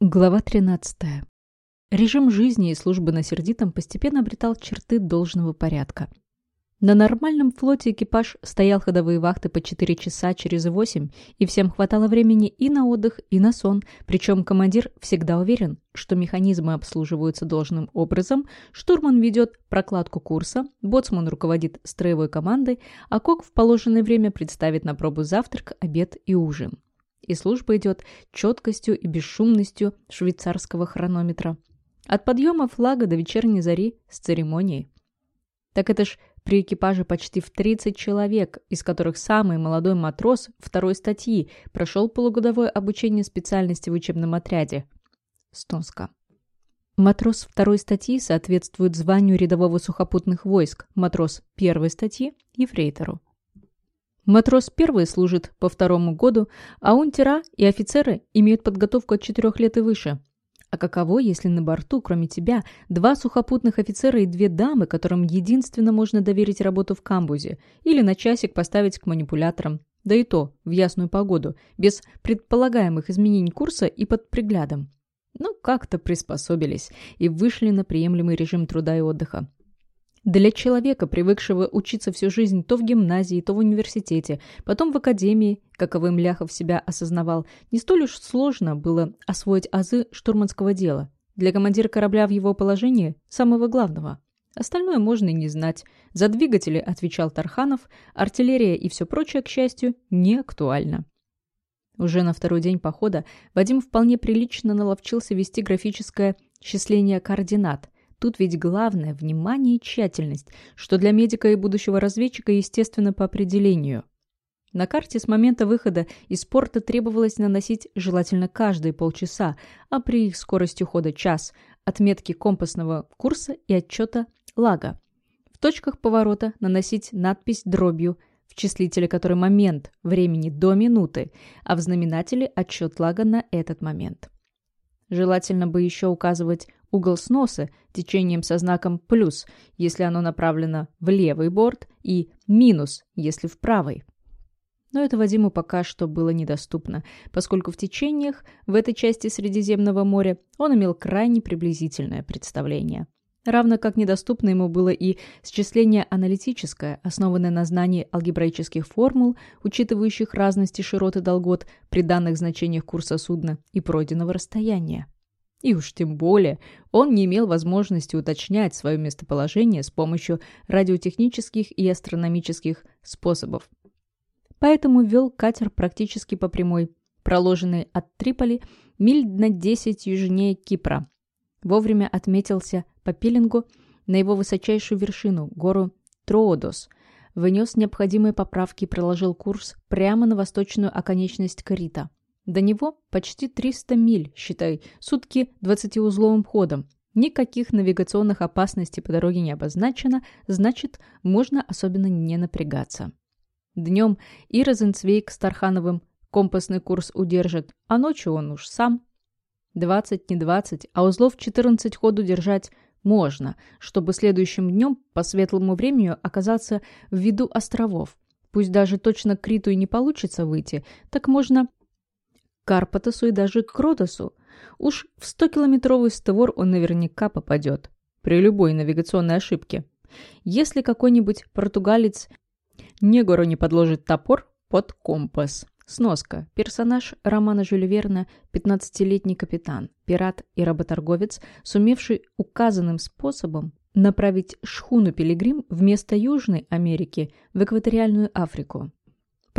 Глава 13. Режим жизни и службы на Сердитом постепенно обретал черты должного порядка. На нормальном флоте экипаж стоял ходовые вахты по 4 часа через 8, и всем хватало времени и на отдых, и на сон, причем командир всегда уверен, что механизмы обслуживаются должным образом, штурман ведет прокладку курса, боцман руководит строевой командой, а кок в положенное время представит на пробу завтрак, обед и ужин и служба идет четкостью и бесшумностью швейцарского хронометра. От подъема флага до вечерней зари с церемонией. Так это ж при экипаже почти в 30 человек, из которых самый молодой матрос второй статьи прошел полугодовое обучение специальности в учебном отряде. Стоска. Матрос второй статьи соответствует званию рядового сухопутных войск, матрос первой статьи – ефрейтору. Матрос первый служит по второму году, а унтера и офицеры имеют подготовку от четырех лет и выше. А каково, если на борту, кроме тебя, два сухопутных офицера и две дамы, которым единственно можно доверить работу в камбузе, или на часик поставить к манипуляторам, да и то в ясную погоду, без предполагаемых изменений курса и под приглядом. Ну, как-то приспособились и вышли на приемлемый режим труда и отдыха. Для человека, привыкшего учиться всю жизнь то в гимназии, то в университете, потом в академии, каковым Ляхов себя осознавал, не столь уж сложно было освоить азы штурманского дела. Для командира корабля в его положении – самого главного. Остальное можно и не знать. За двигатели отвечал Тарханов, артиллерия и все прочее, к счастью, не актуально. Уже на второй день похода Вадим вполне прилично наловчился вести графическое счисление координат – Тут ведь главное – внимание и тщательность, что для медика и будущего разведчика естественно по определению. На карте с момента выхода из порта требовалось наносить желательно каждые полчаса, а при их скорости ухода час, отметки компасного курса и отчета лага. В точках поворота наносить надпись дробью, в числителе который момент времени до минуты, а в знаменателе отчет лага на этот момент. Желательно бы еще указывать угол сноса течением со знаком «плюс», если оно направлено в левый борт, и «минус», если в правый. Но это Вадиму пока что было недоступно, поскольку в течениях в этой части Средиземного моря он имел крайне приблизительное представление. Равно как недоступно ему было и счисление аналитическое, основанное на знании алгебраических формул, учитывающих разности широт и долгот при данных значениях курса судна и пройденного расстояния. И уж тем более он не имел возможности уточнять свое местоположение с помощью радиотехнических и астрономических способов. Поэтому вел катер практически по прямой, проложенной от Триполи миль на 10 южнее Кипра. Вовремя отметился по пилингу на его высочайшую вершину, гору Троодос, внес необходимые поправки и проложил курс прямо на восточную оконечность Крита – до него почти 300 миль, считай, сутки 20-узловым ходом. Никаких навигационных опасностей по дороге не обозначено, значит, можно особенно не напрягаться. Днем и Розенцвейк с Тархановым компасный курс удержит, а ночью он уж сам. 20 не 20, а узлов 14 ходу держать можно, чтобы следующим днем по светлому времени оказаться в виду островов. Пусть даже точно к Криту и не получится выйти, так можно Карпатосу и даже Кротосу. Уж в 100-километровый створ он наверняка попадет. При любой навигационной ошибке. Если какой-нибудь португалец негору не подложит топор под компас. Сноска. Персонаж романа Жюля Верна – 15-летний капитан, пират и работорговец, сумевший указанным способом направить шхуну «Пилигрим» вместо Южной Америки в экваториальную Африку.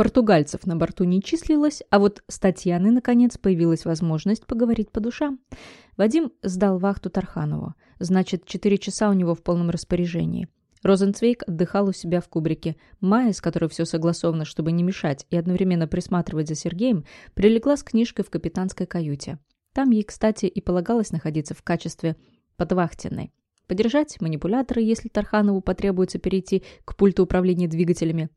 Португальцев на борту не числилось, а вот с Татьяной, наконец, появилась возможность поговорить по душам. Вадим сдал вахту Тарханову. Значит, четыре часа у него в полном распоряжении. Розенцвейк отдыхал у себя в кубрике. Майя, с которой все согласовано, чтобы не мешать и одновременно присматривать за Сергеем, прилегла с книжкой в капитанской каюте. Там ей, кстати, и полагалось находиться в качестве подвахтенной. Подержать манипуляторы, если Тарханову потребуется перейти к пульту управления двигателями,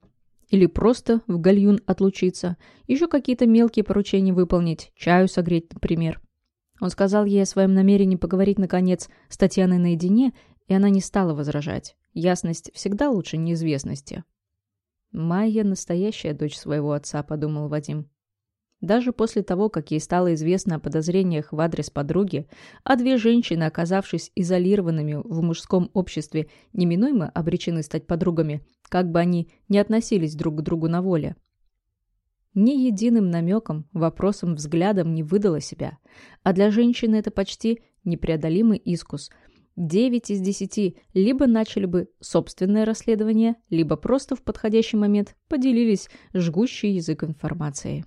или просто в гальюн отлучиться. Еще какие-то мелкие поручения выполнить. Чаю согреть, например. Он сказал ей о своем намерении поговорить, наконец, с Татьяной наедине, и она не стала возражать. Ясность всегда лучше неизвестности. «Майя – настоящая дочь своего отца», – подумал Вадим. Даже после того, как ей стало известно о подозрениях в адрес подруги, а две женщины, оказавшись изолированными в мужском обществе, неминуемо обречены стать подругами, как бы они ни относились друг к другу на воле. Ни единым намеком, вопросом, взглядом не выдала себя. А для женщины это почти непреодолимый искус. Девять из десяти либо начали бы собственное расследование, либо просто в подходящий момент поделились жгущий язык информацией.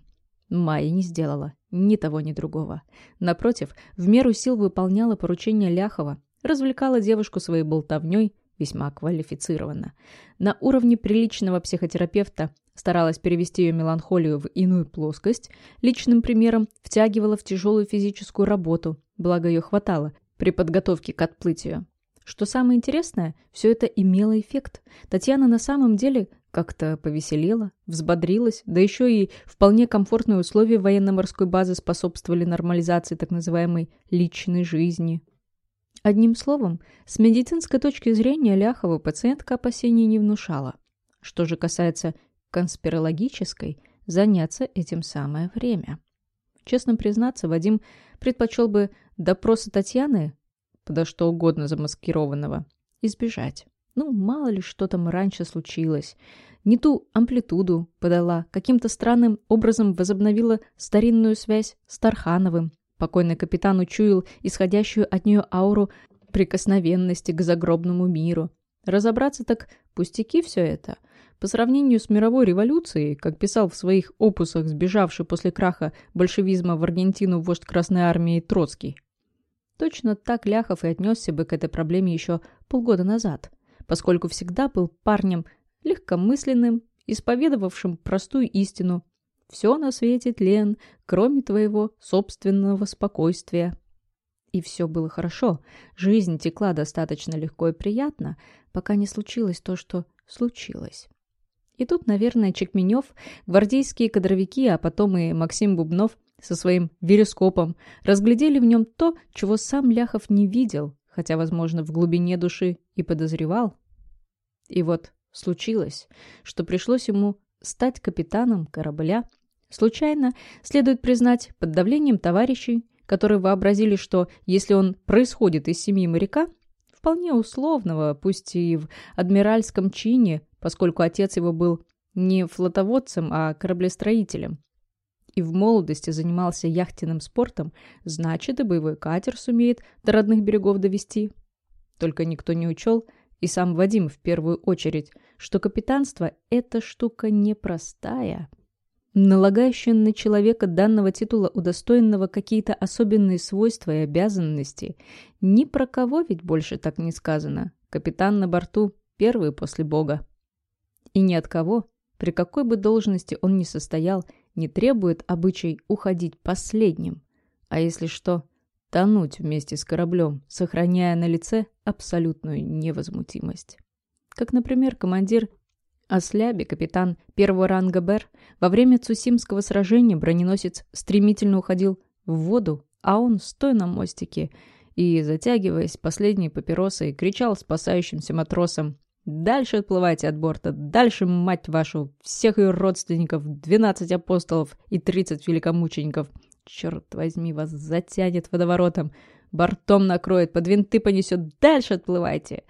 Майя не сделала ни того, ни другого. Напротив, в меру сил выполняла поручения Ляхова, развлекала девушку своей болтовней весьма квалифицированно. На уровне приличного психотерапевта старалась перевести ее меланхолию в иную плоскость, личным примером втягивала в тяжелую физическую работу, благо ее хватало при подготовке к отплытию. Что самое интересное, все это имело эффект. Татьяна на самом деле как-то повеселела, взбодрилась, да еще и вполне комфортные условия военно-морской базы способствовали нормализации так называемой «личной жизни». Одним словом, с медицинской точки зрения Ляхова пациентка опасений не внушала. Что же касается конспирологической, заняться этим самое время. Честно признаться, Вадим предпочел бы допроса Татьяны, подо что угодно замаскированного, избежать. Ну, мало ли что там раньше случилось. Не ту амплитуду подала, каким-то странным образом возобновила старинную связь с Тархановым. Покойный капитан учуял исходящую от нее ауру прикосновенности к загробному миру. Разобраться так пустяки все это. По сравнению с мировой революцией, как писал в своих опусах сбежавший после краха большевизма в Аргентину вождь Красной Армии Троцкий. Точно так Ляхов и отнесся бы к этой проблеме еще полгода назад поскольку всегда был парнем легкомысленным, исповедовавшим простую истину «все на свете тлен, кроме твоего собственного спокойствия». И все было хорошо, жизнь текла достаточно легко и приятно, пока не случилось то, что случилось. И тут, наверное, Чекменев, гвардейские кадровики, а потом и Максим Бубнов со своим верескопом разглядели в нем то, чего сам Ляхов не видел, хотя, возможно, в глубине души и подозревал. И вот случилось, что пришлось ему стать капитаном корабля. Случайно, следует признать, под давлением товарищей, которые вообразили, что если он происходит из семьи моряка, вполне условного, пусть и в адмиральском чине, поскольку отец его был не флотоводцем, а кораблестроителем, и в молодости занимался яхтенным спортом, значит, и боевой катер сумеет до родных берегов довести. Только никто не учел, и сам Вадим в первую очередь, что капитанство – это штука непростая. Налагающая на человека данного титула удостоенного какие-то особенные свойства и обязанности. Ни про кого ведь больше так не сказано. Капитан на борту – первый после Бога. И ни от кого, при какой бы должности он ни состоял, не требует обычай уходить последним. А если что, тонуть вместе с кораблем, сохраняя на лице абсолютную невозмутимость. Как, например, командир Осляби, капитан первого ранга БЭР, во время Цусимского сражения броненосец стремительно уходил в воду, а он, стоя на мостике и, затягиваясь последней папиросой, кричал спасающимся матросам Дальше отплывайте от борта, дальше, мать вашу, всех ее родственников, 12 апостолов и 30 великомучеников. Черт возьми, вас затянет водоворотом, бортом накроет, под винты понесет, дальше отплывайте.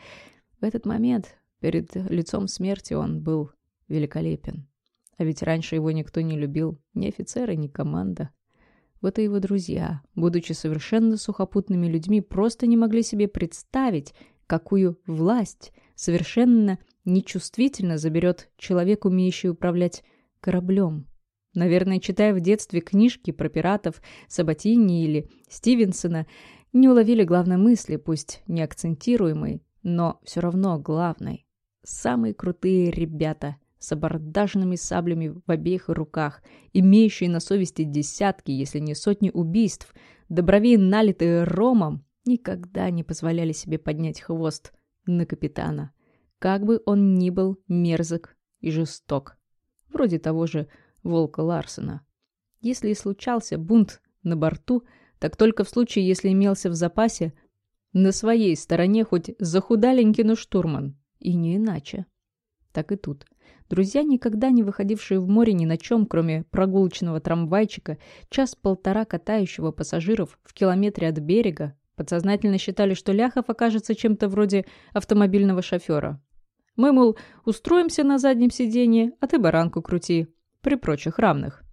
В этот момент перед лицом смерти он был великолепен. А ведь раньше его никто не любил, ни офицеры, ни команда. Вот и его друзья, будучи совершенно сухопутными людьми, просто не могли себе представить, какую власть совершенно нечувствительно заберет человек, умеющий управлять кораблем. Наверное, читая в детстве книжки про пиратов Сабатини или Стивенсона, не уловили главной мысли, пусть не акцентируемой, но все равно главной. Самые крутые ребята с абордажными саблями в обеих руках, имеющие на совести десятки, если не сотни убийств, добровей налитые ромом, никогда не позволяли себе поднять хвост на капитана, как бы он ни был мерзок и жесток, вроде того же Волка Ларсена. Если и случался бунт на борту, так только в случае, если имелся в запасе на своей стороне хоть захудаленький, но штурман, и не иначе. Так и тут. Друзья, никогда не выходившие в море ни на чем, кроме прогулочного трамвайчика, час-полтора катающего пассажиров в километре от берега, подсознательно считали, что Ляхов окажется чем-то вроде автомобильного шофера. Мы, мол, устроимся на заднем сиденье, а ты баранку крути, при прочих равных.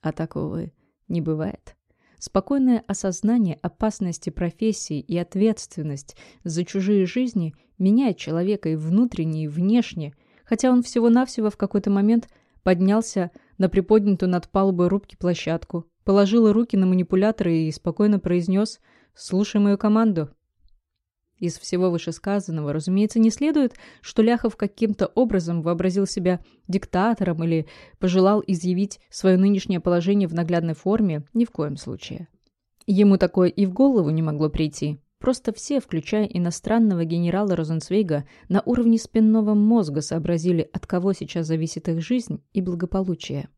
А такого не бывает. Спокойное осознание опасности профессии и ответственность за чужие жизни меняет человека и внутренне, и внешне – хотя он всего-навсего в какой-то момент поднялся на приподнятую над палубой рубки площадку, положил руки на манипуляторы и спокойно произнес «Слушай мою команду». Из всего вышесказанного, разумеется, не следует, что Ляхов каким-то образом вообразил себя диктатором или пожелал изъявить свое нынешнее положение в наглядной форме, ни в коем случае. Ему такое и в голову не могло прийти. Просто все, включая иностранного генерала Розенцвейга, на уровне спинного мозга сообразили, от кого сейчас зависит их жизнь и благополучие.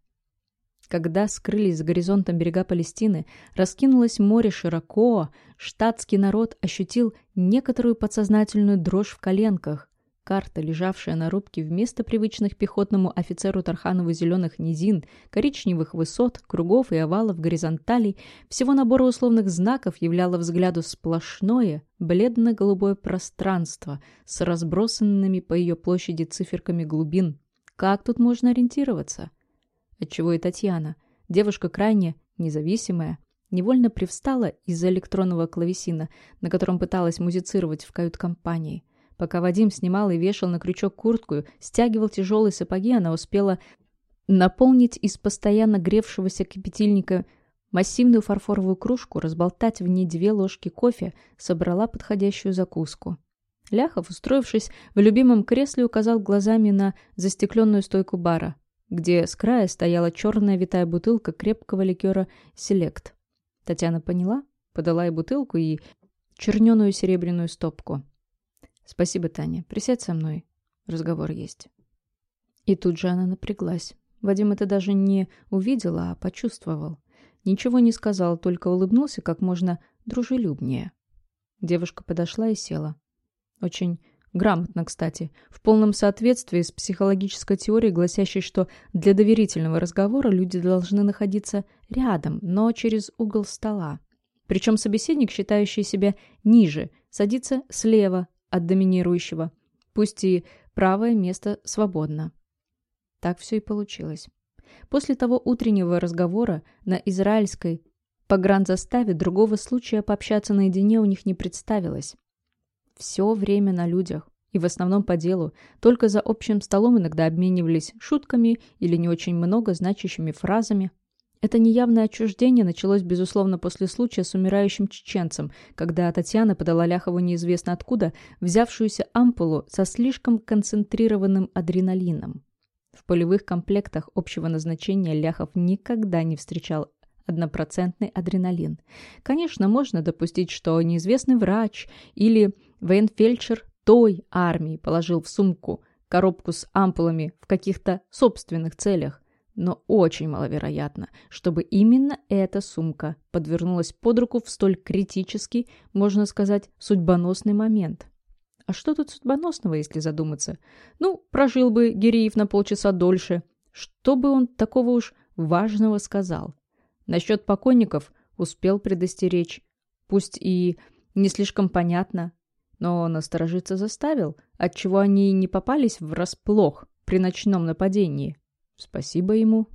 Когда скрылись за горизонтом берега Палестины, раскинулось море широко, штатский народ ощутил некоторую подсознательную дрожь в коленках, Карта, лежавшая на рубке вместо привычных пехотному офицеру Тарханову зеленых низин, коричневых высот, кругов и овалов горизонталей, всего набора условных знаков являла взгляду сплошное, бледно-голубое пространство с разбросанными по ее площади циферками глубин. Как тут можно ориентироваться? Отчего и Татьяна, девушка крайне независимая, невольно привстала из-за электронного клавесина, на котором пыталась музицировать в кают-компании. Пока Вадим снимал и вешал на крючок куртку, стягивал тяжелые сапоги, она успела наполнить из постоянно гревшегося кипятильника массивную фарфоровую кружку, разболтать в ней две ложки кофе, собрала подходящую закуску. Ляхов, устроившись в любимом кресле, указал глазами на застекленную стойку бара, где с края стояла черная витая бутылка крепкого ликера «Селект». Татьяна поняла, подала ей бутылку и черненую серебряную стопку. «Спасибо, Таня. Присядь со мной. Разговор есть». И тут же она напряглась. Вадим это даже не увидел, а почувствовал. Ничего не сказал, только улыбнулся как можно дружелюбнее. Девушка подошла и села. Очень грамотно, кстати, в полном соответствии с психологической теорией, гласящей, что для доверительного разговора люди должны находиться рядом, но через угол стола. Причем собеседник, считающий себя ниже, садится слева, от доминирующего, пусть и правое место свободно. Так все и получилось. После того утреннего разговора на израильской погранзаставе другого случая пообщаться наедине у них не представилось. Все время на людях, и в основном по делу, только за общим столом иногда обменивались шутками или не очень много значащими фразами, это неявное отчуждение началось, безусловно, после случая с умирающим чеченцем, когда Татьяна подала Ляхову неизвестно откуда взявшуюся ампулу со слишком концентрированным адреналином. В полевых комплектах общего назначения Ляхов никогда не встречал однопроцентный адреналин. Конечно, можно допустить, что неизвестный врач или военфельдшер той армии положил в сумку коробку с ампулами в каких-то собственных целях, но очень маловероятно, чтобы именно эта сумка подвернулась под руку в столь критический, можно сказать, судьбоносный момент. А что тут судьбоносного, если задуматься? Ну, прожил бы Гиреев на полчаса дольше. Что бы он такого уж важного сказал? Насчет покойников успел предостеречь. Пусть и не слишком понятно, но насторожиться заставил, отчего они не попались врасплох при ночном нападении. Спасибо ему.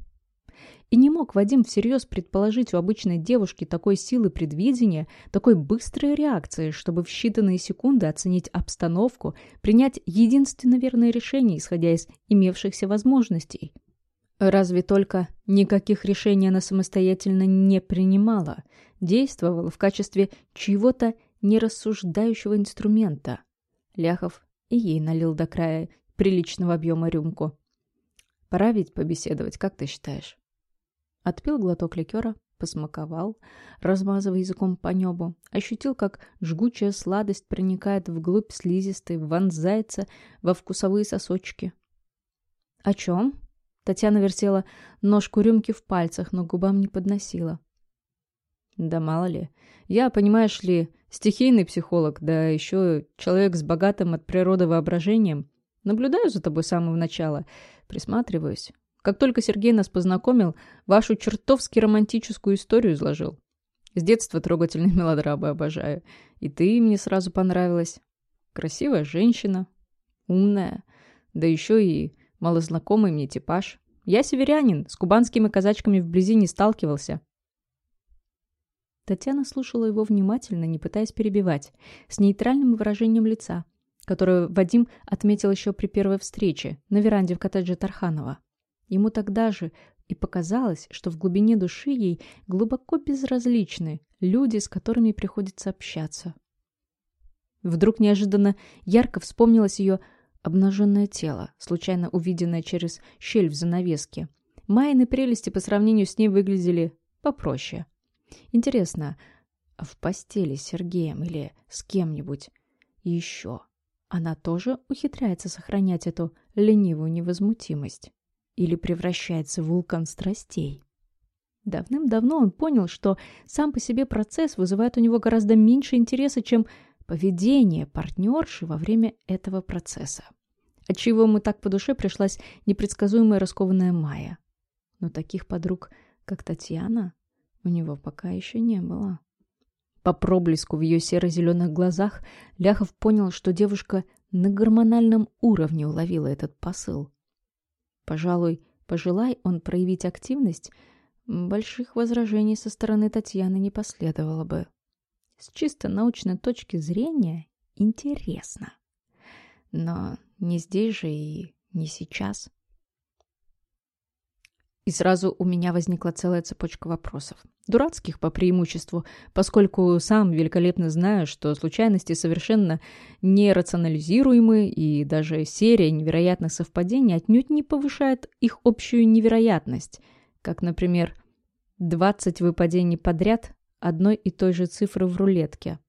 И не мог Вадим всерьез предположить у обычной девушки такой силы предвидения, такой быстрой реакции, чтобы в считанные секунды оценить обстановку, принять единственно верное решение, исходя из имевшихся возможностей. Разве только никаких решений она самостоятельно не принимала, действовала в качестве чьего-то нерассуждающего инструмента. Ляхов и ей налил до края приличного объема рюмку. Пора ведь побеседовать, как ты считаешь?» Отпил глоток ликера, посмаковал, размазывая языком по небу, ощутил, как жгучая сладость проникает вглубь слизистой, вонзается во вкусовые сосочки. «О чем?» Татьяна вертела ножку рюмки в пальцах, но губам не подносила. «Да мало ли. Я, понимаешь ли, стихийный психолог, да еще человек с богатым от природы воображением. Наблюдаю за тобой с самого начала. Присматриваюсь. Как только Сергей нас познакомил, вашу чертовски романтическую историю изложил. С детства трогательные мелодрамы обожаю. И ты мне сразу понравилась. Красивая женщина, умная, да еще и малознакомый мне типаж. Я северянин, с кубанскими казачками вблизи не сталкивался. Татьяна слушала его внимательно, не пытаясь перебивать, с нейтральным выражением лица, которое Вадим отметил еще при первой встрече на веранде в коттедже Тарханова. Ему тогда же и показалось, что в глубине души ей глубоко безразличны люди, с которыми приходится общаться. Вдруг неожиданно ярко вспомнилось ее обнаженное тело, случайно увиденное через щель в занавеске. Майны прелести по сравнению с ней выглядели попроще. Интересно, в постели с Сергеем или с кем-нибудь еще она тоже ухитряется сохранять эту ленивую невозмутимость? Или превращается в вулкан страстей? Давным-давно он понял, что сам по себе процесс вызывает у него гораздо меньше интереса, чем поведение партнерши во время этого процесса. Отчего ему так по душе пришлась непредсказуемая раскованная Майя. Но таких подруг, как Татьяна, у него пока еще не было. По проблеску в ее серо-зеленых глазах Ляхов понял, что девушка на гормональном уровне уловила этот посыл. Пожалуй, пожелай он проявить активность, больших возражений со стороны Татьяны не последовало бы. С чисто научной точки зрения интересно. Но не здесь же и не сейчас. И сразу у меня возникла целая цепочка вопросов. Дурацких по преимуществу, поскольку сам великолепно знаю, что случайности совершенно нерационализируемы, и даже серия невероятных совпадений отнюдь не повышает их общую невероятность, как, например, 20 выпадений подряд одной и той же цифры в рулетке.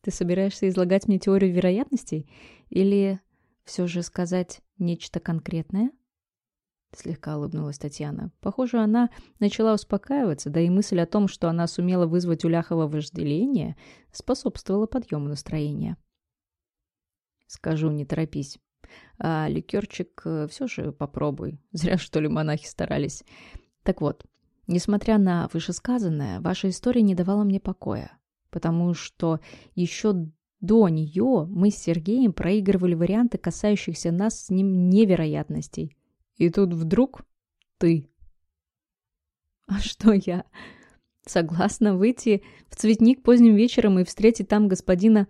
Ты собираешься излагать мне теорию вероятностей или все же сказать нечто конкретное? Слегка улыбнулась Татьяна. Похоже, она начала успокаиваться, да и мысль о том, что она сумела вызвать у Ляхова вожделение, способствовала подъему настроения. «Скажу, не торопись. А ликерчик э, все же попробуй. Зря, что ли, монахи старались. Так вот, несмотря на вышесказанное, ваша история не давала мне покоя, потому что еще до нее мы с Сергеем проигрывали варианты, касающихся нас с ним невероятностей». И тут вдруг ты. А что я? Согласна выйти в цветник поздним вечером и встретить там господина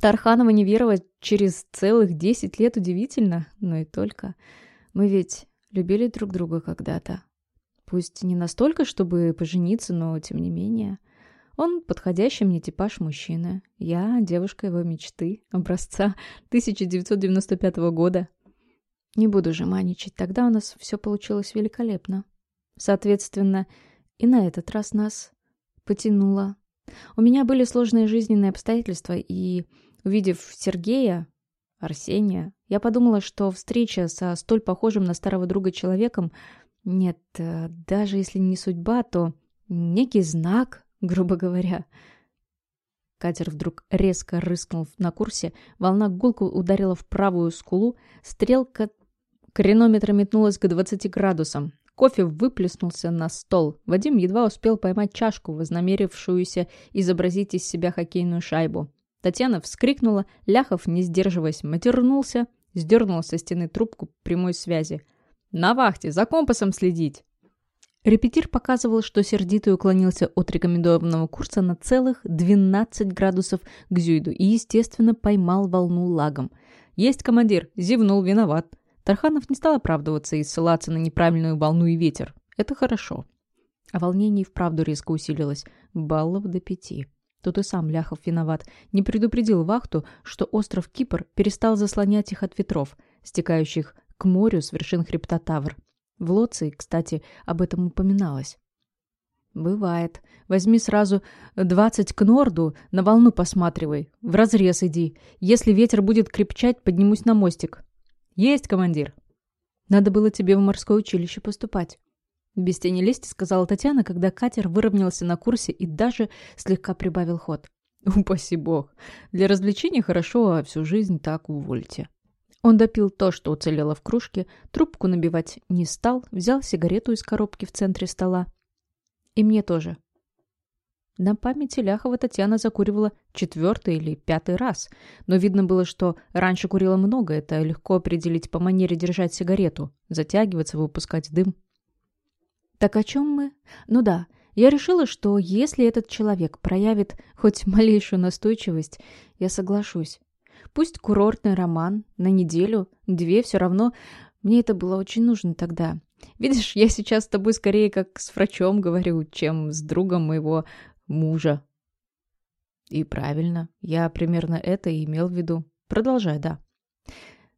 Тарханова Неверова через целых десять лет удивительно, но и только. Мы ведь любили друг друга когда-то. Пусть не настолько, чтобы пожениться, но тем не менее. Он подходящий мне типаж мужчины. Я девушка его мечты, образца 1995 года. Не буду же маничить, тогда у нас все получилось великолепно. Соответственно, и на этот раз нас потянуло. У меня были сложные жизненные обстоятельства, и, увидев Сергея, Арсения, я подумала, что встреча со столь похожим на старого друга человеком, нет, э, даже если не судьба, то некий знак, грубо говоря. Катер вдруг резко рыскнул на курсе, волна гулку ударила в правую скулу, стрелка Кренометр метнулась к 20 градусам. Кофе выплеснулся на стол. Вадим едва успел поймать чашку, вознамерившуюся изобразить из себя хоккейную шайбу. Татьяна вскрикнула, Ляхов, не сдерживаясь, матернулся, сдернул со стены трубку прямой связи. «На вахте, за компасом следить!» Репетир показывал, что сердитый уклонился от рекомендованного курса на целых 12 градусов к Зюйду и, естественно, поймал волну лагом. «Есть командир!» Зевнул, виноват. Тарханов не стал оправдываться и ссылаться на неправильную волну и ветер. Это хорошо. А волнение и вправду резко усилилось. Баллов до пяти. Тут и сам Ляхов виноват. Не предупредил вахту, что остров Кипр перестал заслонять их от ветров, стекающих к морю с вершин хребта Тавр. В Лоции, кстати, об этом упоминалось. «Бывает. Возьми сразу двадцать к норду, на волну посматривай. В разрез иди. Если ветер будет крепчать, поднимусь на мостик. «Есть, командир!» «Надо было тебе в морское училище поступать». Без тени лести сказала Татьяна, когда катер выровнялся на курсе и даже слегка прибавил ход. Упаси бог. Для развлечения хорошо, а всю жизнь так увольте. Он допил то, что уцелело в кружке, трубку набивать не стал, взял сигарету из коробки в центре стола. И мне тоже. На памяти Ляхова Татьяна закуривала четвертый или пятый раз, но видно было, что раньше курила много, это легко определить по манере держать сигарету, затягиваться, выпускать дым. Так о чем мы? Ну да, я решила, что если этот человек проявит хоть малейшую настойчивость, я соглашусь. Пусть курортный роман на неделю, две, все равно мне это было очень нужно тогда. Видишь, я сейчас с тобой скорее как с врачом говорю, чем с другом моего мужа. И правильно, я примерно это и имел в виду. Продолжай, да.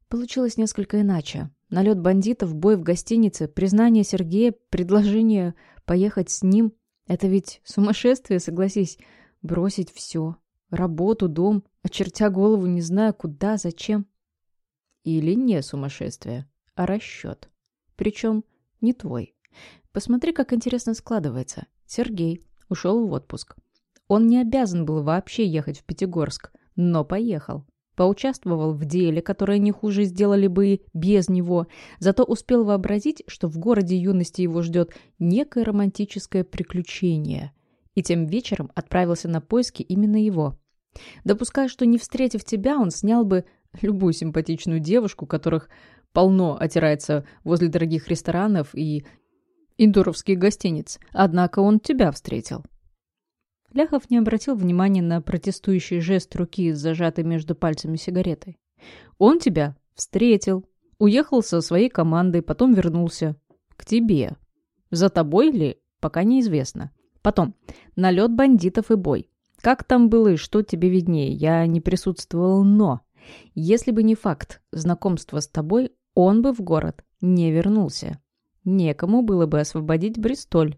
Получилось несколько иначе. Налет бандитов, бой в гостинице, признание Сергея, предложение поехать с ним. Это ведь сумасшествие, согласись. Бросить все. Работу, дом, очертя голову, не зная куда, зачем. Или не сумасшествие, а расчет. Причем не твой. Посмотри, как интересно складывается. Сергей ушел в отпуск. Он не обязан был вообще ехать в Пятигорск, но поехал. Поучаствовал в деле, которое не хуже сделали бы и без него, зато успел вообразить, что в городе юности его ждет некое романтическое приключение. И тем вечером отправился на поиски именно его. Допуская, что не встретив тебя, он снял бы любую симпатичную девушку, которых полно отирается возле дорогих ресторанов и индуровских гостиниц, однако он тебя встретил. Ляхов не обратил внимания на протестующий жест руки зажатой между пальцами сигаретой. «Он тебя встретил, уехал со своей командой, потом вернулся. К тебе. За тобой ли? Пока неизвестно. Потом. Налет бандитов и бой. Как там было и что тебе виднее? Я не присутствовал, но... Если бы не факт знакомства с тобой, он бы в город не вернулся. Некому было бы освободить Бристоль.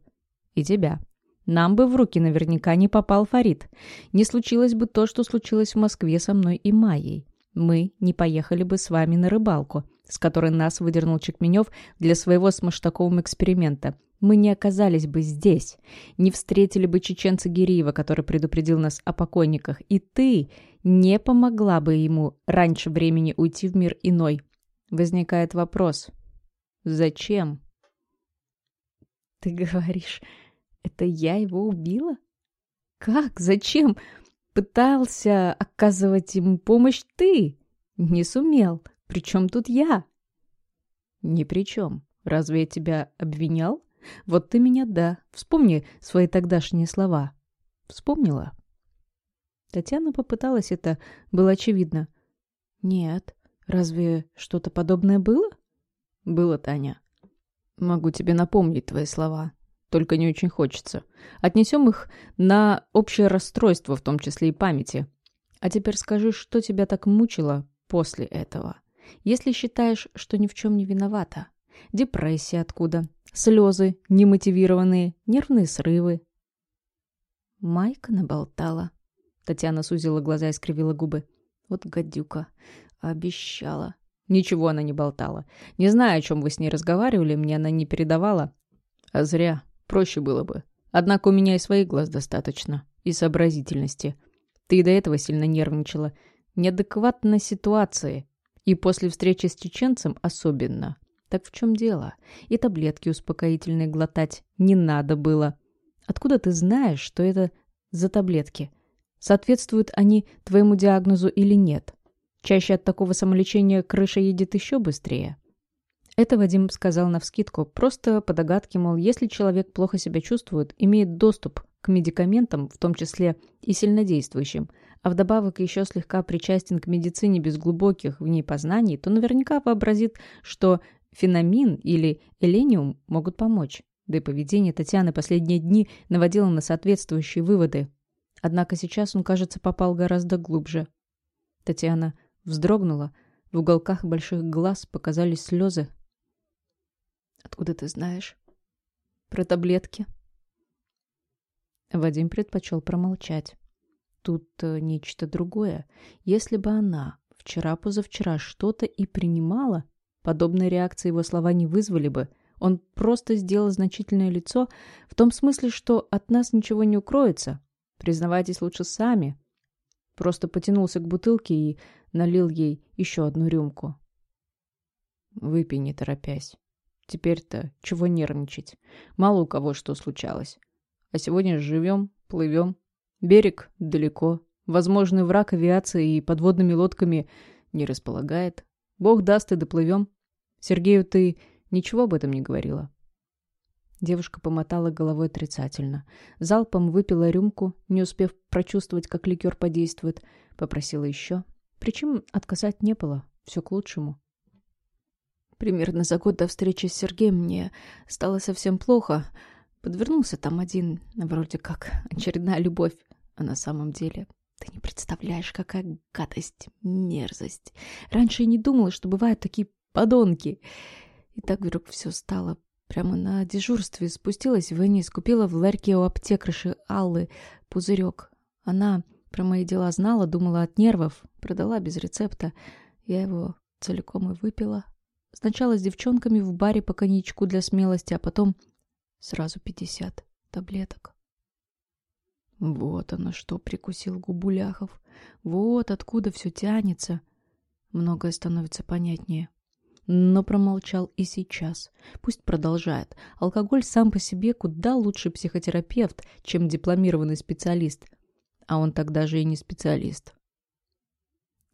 И тебя. Нам бы в руки наверняка не попал Фарид. Не случилось бы то, что случилось в Москве со мной и Майей. Мы не поехали бы с вами на рыбалку, с которой нас выдернул Чекменев для своего с Маштаковым эксперимента. Мы не оказались бы здесь, не встретили бы чеченца Гириева, который предупредил нас о покойниках, и ты не помогла бы ему раньше времени уйти в мир иной. Возникает вопрос. Зачем? Ты говоришь... Это я его убила? Как? Зачем? Пытался оказывать ему помощь ты. Не сумел. Причем тут я? Ни при чем. Разве я тебя обвинял? Вот ты меня да. Вспомни свои тогдашние слова. Вспомнила? Татьяна попыталась это, было очевидно. Нет. Разве что-то подобное было? Было, Таня. Могу тебе напомнить твои слова только не очень хочется. Отнесем их на общее расстройство, в том числе и памяти. А теперь скажи, что тебя так мучило после этого? Если считаешь, что ни в чем не виновата. Депрессия откуда? Слезы, немотивированные, нервные срывы. Майка наболтала. Татьяна сузила глаза и скривила губы. Вот гадюка. Обещала. Ничего она не болтала. Не знаю, о чем вы с ней разговаривали, мне она не передавала. А зря. Проще было бы. Однако у меня и своих глаз достаточно. И сообразительности. Ты и до этого сильно нервничала. Неадекватно ситуации. И после встречи с чеченцем особенно. Так в чем дело? И таблетки успокоительные глотать не надо было. Откуда ты знаешь, что это за таблетки? Соответствуют они твоему диагнозу или нет? Чаще от такого самолечения крыша едет еще быстрее. Это Вадим сказал навскидку, просто по догадке, мол, если человек плохо себя чувствует, имеет доступ к медикаментам, в том числе и сильнодействующим, а вдобавок еще слегка причастен к медицине без глубоких в ней познаний, то наверняка вообразит, что феномин или элениум могут помочь. Да и поведение Татьяны последние дни наводило на соответствующие выводы. Однако сейчас он, кажется, попал гораздо глубже. Татьяна вздрогнула, в уголках больших глаз показались слезы, Откуда ты знаешь? Про таблетки? Вадим предпочел промолчать. Тут э, нечто другое. Если бы она вчера-позавчера что-то и принимала, подобной реакции его слова не вызвали бы. Он просто сделал значительное лицо в том смысле, что от нас ничего не укроется. Признавайтесь лучше сами. Просто потянулся к бутылке и налил ей еще одну рюмку. Выпей, не торопясь. Теперь-то чего нервничать? Мало у кого что случалось. А сегодня живем, плывем. Берег далеко. Возможный враг авиации и подводными лодками не располагает. Бог даст и доплывем. Сергею ты ничего об этом не говорила? Девушка помотала головой отрицательно. Залпом выпила рюмку, не успев прочувствовать, как ликер подействует. Попросила еще. Причин отказать не было. Все к лучшему. Примерно за год до встречи с Сергеем мне стало совсем плохо. Подвернулся там один, вроде как очередная любовь. А на самом деле ты не представляешь, какая гадость, мерзость. Раньше я не думала, что бывают такие подонки. И так вдруг все стало Прямо на дежурстве спустилась вниз, купила в ларьке у аптекарши Аллы пузырек. Она про мои дела знала, думала от нервов, продала без рецепта. Я его целиком и выпила. Сначала с девчонками в баре по коньячку для смелости, а потом сразу пятьдесят таблеток. Вот оно что, прикусил губу Ляхов. Вот откуда все тянется. Многое становится понятнее но промолчал и сейчас. Пусть продолжает. Алкоголь сам по себе куда лучше психотерапевт, чем дипломированный специалист. А он тогда же и не специалист.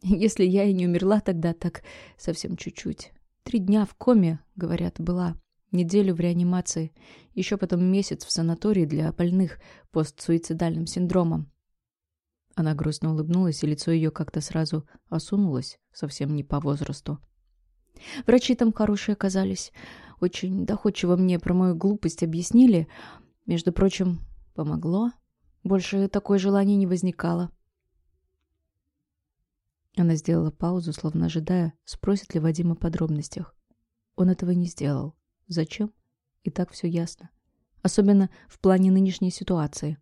Если я и не умерла тогда, так совсем чуть-чуть. Три дня в коме, говорят, была. Неделю в реанимации. Еще потом месяц в санатории для больных постсуицидальным синдромом. Она грустно улыбнулась, и лицо ее как-то сразу осунулось, совсем не по возрасту. Врачи там хорошие оказались. Очень доходчиво мне про мою глупость объяснили. Между прочим, помогло. Больше такое желание не возникало. Она сделала паузу, словно ожидая, спросит ли Вадим о подробностях. Он этого не сделал. Зачем? И так все ясно. Особенно в плане нынешней ситуации.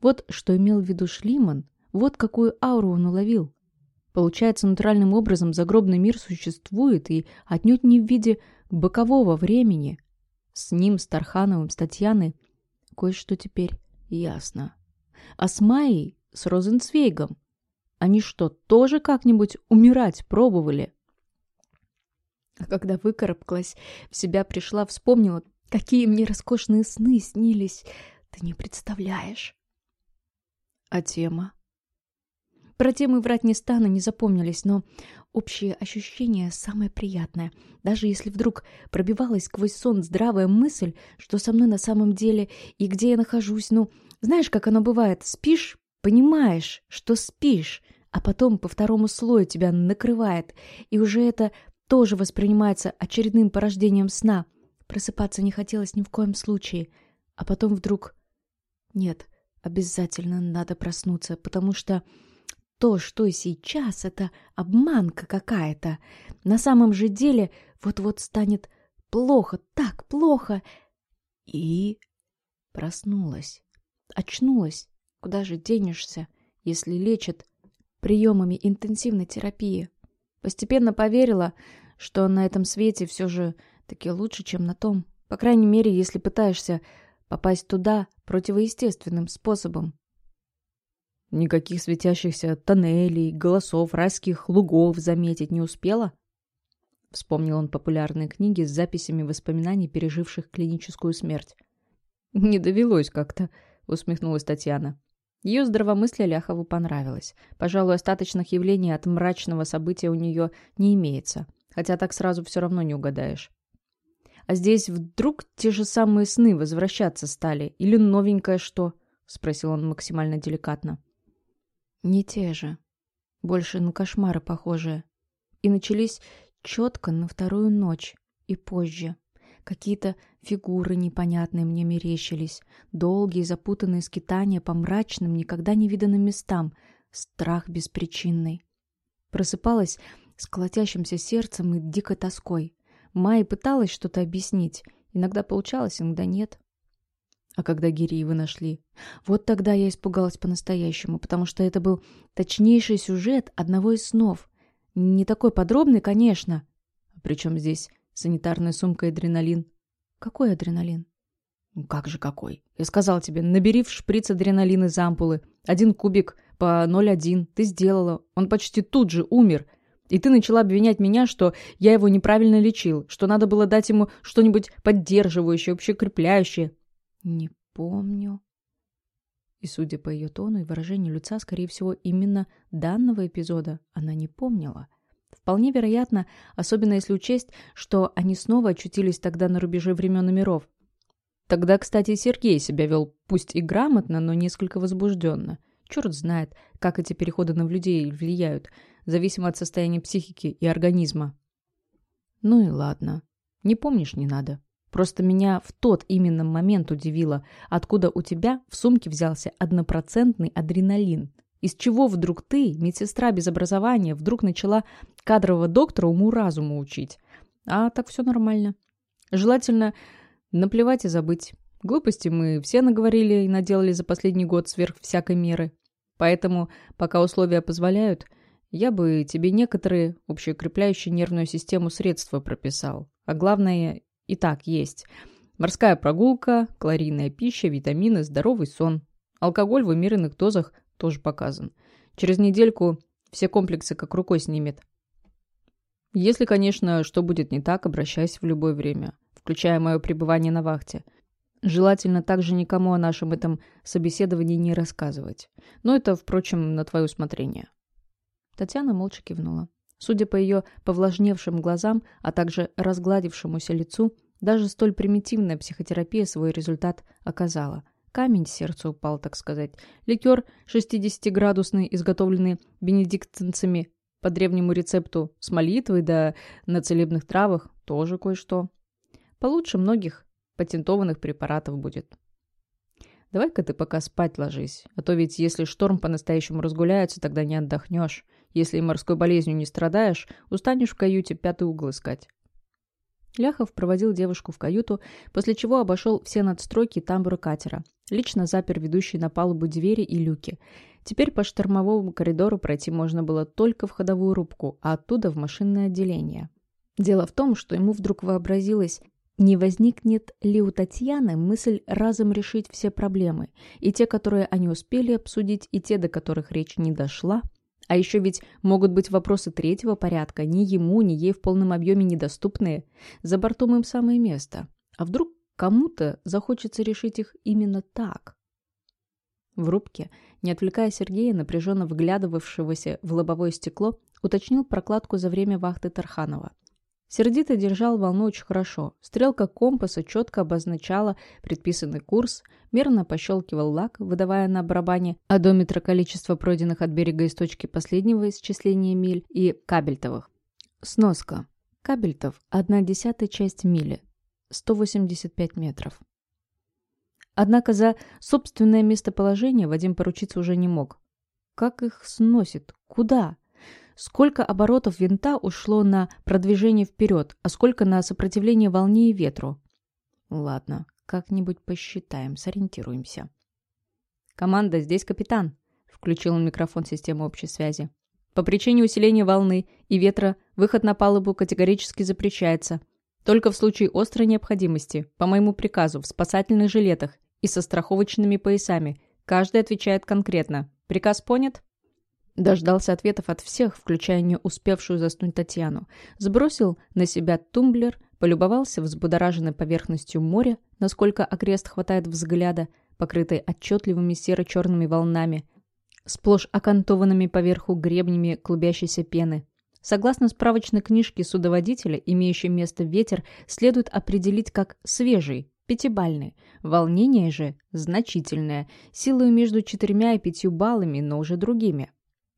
Вот что имел в виду Шлиман, вот какую ауру он уловил. Получается, натуральным образом загробный мир существует и отнюдь не в виде бокового времени. С ним, с Тархановым, с Татьяной кое-что теперь ясно. А с Майей, с Розенцвейгом, они что, тоже как-нибудь умирать пробовали? А когда выкарабкалась, в себя пришла, вспомнила, какие мне роскошные сны снились. Ты не представляешь. А тема? Про темы врать не стану, не запомнились, но общее ощущение самое приятное. Даже если вдруг пробивалась сквозь сон здравая мысль, что со мной на самом деле и где я нахожусь, ну, знаешь, как оно бывает, спишь, понимаешь, что спишь, а потом по второму слою тебя накрывает, и уже это тоже воспринимается очередным порождением сна. Просыпаться не хотелось ни в коем случае, а потом вдруг... Нет, обязательно надо проснуться, потому что то, что сейчас, это обманка какая-то. На самом же деле вот-вот станет плохо, так плохо. И проснулась, очнулась. Куда же денешься, если лечат приемами интенсивной терапии? Постепенно поверила, что на этом свете все же таки лучше, чем на том. По крайней мере, если пытаешься попасть туда противоестественным способом. Никаких светящихся тоннелей, голосов, райских лугов заметить не успела? Вспомнил он популярные книги с записями воспоминаний, переживших клиническую смерть. «Не довелось как-то», — усмехнулась Татьяна. Ее здравомыслие Ляхову понравилось. Пожалуй, остаточных явлений от мрачного события у нее не имеется, хотя так сразу все равно не угадаешь. А здесь вдруг те же самые сны возвращаться стали? Или новенькое что? — спросил он максимально деликатно. Не те же. Больше на кошмары похожие. И начались четко на вторую ночь и позже. Какие-то фигуры непонятные мне мерещились. Долгие запутанные скитания по мрачным, никогда не виданным местам. Страх беспричинный. Просыпалась с колотящимся сердцем и дикой тоской. Майя пыталась что-то объяснить. Иногда получалось, иногда нет. А когда Гириева нашли? Вот тогда я испугалась по-настоящему, потому что это был точнейший сюжет одного из снов. Не такой подробный, конечно. А причем здесь санитарная сумка и адреналин? Какой адреналин? Ну как же какой? Я сказал тебе, набери в шприц адреналин из ампулы. Один кубик по 0,1. Ты сделала. Он почти тут же умер. И ты начала обвинять меня, что я его неправильно лечил, что надо было дать ему что-нибудь поддерживающее, общекрепляющее. Не помню. И, судя по ее тону и выражению лица, скорее всего, именно данного эпизода она не помнила. Вполне вероятно, особенно если учесть, что они снова очутились тогда на рубеже времен и миров. Тогда, кстати, Сергей себя вел пусть и грамотно, но несколько возбужденно. Черт знает, как эти переходы на людей влияют, зависимо от состояния психики и организма. Ну и ладно. Не помнишь, не надо. Просто меня в тот именно момент удивило, откуда у тебя в сумке взялся однопроцентный адреналин. Из чего вдруг ты, медсестра без образования, вдруг начала кадрового доктора уму-разуму учить? А так все нормально. Желательно наплевать и забыть. Глупости мы все наговорили и наделали за последний год сверх всякой меры. Поэтому, пока условия позволяют, я бы тебе некоторые общеукрепляющие нервную систему средства прописал. А главное, и так есть. Морская прогулка, калорийная пища, витамины, здоровый сон. Алкоголь в умеренных дозах тоже показан. Через недельку все комплексы как рукой снимет. Если, конечно, что будет не так, обращайся в любое время, включая мое пребывание на вахте. Желательно также никому о нашем этом собеседовании не рассказывать. Но это, впрочем, на твое усмотрение. Татьяна молча кивнула. Судя по ее повлажневшим глазам, а также разгладившемуся лицу, даже столь примитивная психотерапия свой результат оказала. Камень с сердца упал, так сказать. Ликер 60-градусный, изготовленный бенедиктинцами по древнему рецепту с молитвой да на целебных травах, тоже кое-что. Получше многих патентованных препаратов будет. Давай-ка ты пока спать ложись, а то ведь если шторм по-настоящему разгуляется, тогда не отдохнешь. Если морской болезнью не страдаешь, устанешь в каюте пятый угол искать. Ляхов проводил девушку в каюту, после чего обошел все надстройки и тамбуры катера. Лично запер ведущие на палубу двери и люки. Теперь по штормовому коридору пройти можно было только в ходовую рубку, а оттуда в машинное отделение. Дело в том, что ему вдруг вообразилось, не возникнет ли у Татьяны мысль разом решить все проблемы, и те, которые они успели обсудить, и те, до которых речь не дошла, а еще ведь могут быть вопросы третьего порядка, ни ему, ни ей в полном объеме недоступные. За бортом им самое место. А вдруг кому-то захочется решить их именно так? В рубке, не отвлекая Сергея, напряженно вглядывавшегося в лобовое стекло, уточнил прокладку за время вахты Тарханова – Сердито держал волну очень хорошо. Стрелка компаса четко обозначала предписанный курс, мерно пощелкивал лак, выдавая на барабане одометра количество пройденных от берега из точки последнего исчисления миль и кабельтовых. Сноска. Кабельтов – одна десятая часть мили, 185 метров. Однако за собственное местоположение Вадим поручиться уже не мог. Как их сносит? Куда? Сколько оборотов винта ушло на продвижение вперед, а сколько на сопротивление волне и ветру? Ладно, как-нибудь посчитаем, сориентируемся. «Команда, здесь капитан», — включил он микрофон системы общей связи. «По причине усиления волны и ветра выход на палубу категорически запрещается. Только в случае острой необходимости, по моему приказу, в спасательных жилетах и со страховочными поясами. Каждый отвечает конкретно. Приказ понят?» Дождался ответов от всех, включая не успевшую заснуть Татьяну. Сбросил на себя тумблер, полюбовался взбудораженной поверхностью моря, насколько окрест хватает взгляда, покрытой отчетливыми серо-черными волнами, сплошь окантованными поверху гребнями клубящейся пены. Согласно справочной книжке судоводителя, имеющий место ветер следует определить как свежий, пятибальный. Волнение же значительное, силою между четырьмя и пятью баллами, но уже другими.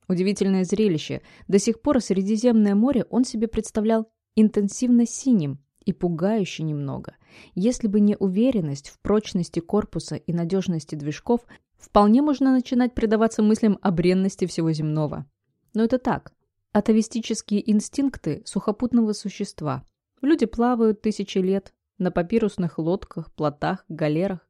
Удивительное зрелище. До сих пор Средиземное море он себе представлял интенсивно синим и пугающе немного. Если бы не уверенность в прочности корпуса и надежности движков, вполне можно начинать предаваться мыслям о бренности всего земного. Но это так. Атовистические инстинкты сухопутного существа. Люди плавают тысячи лет на папирусных лодках, плотах, галерах,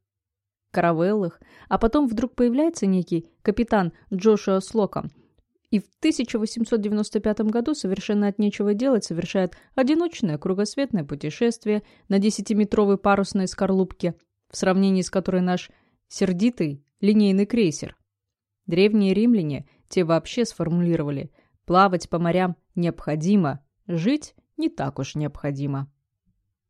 каравеллах, а потом вдруг появляется некий капитан Джошуа Слоком – и в 1895 году совершенно от нечего делать совершает одиночное кругосветное путешествие на десятиметровой парусной скорлупке, в сравнении с которой наш сердитый линейный крейсер. Древние римляне, те вообще сформулировали, плавать по морям необходимо, жить не так уж необходимо.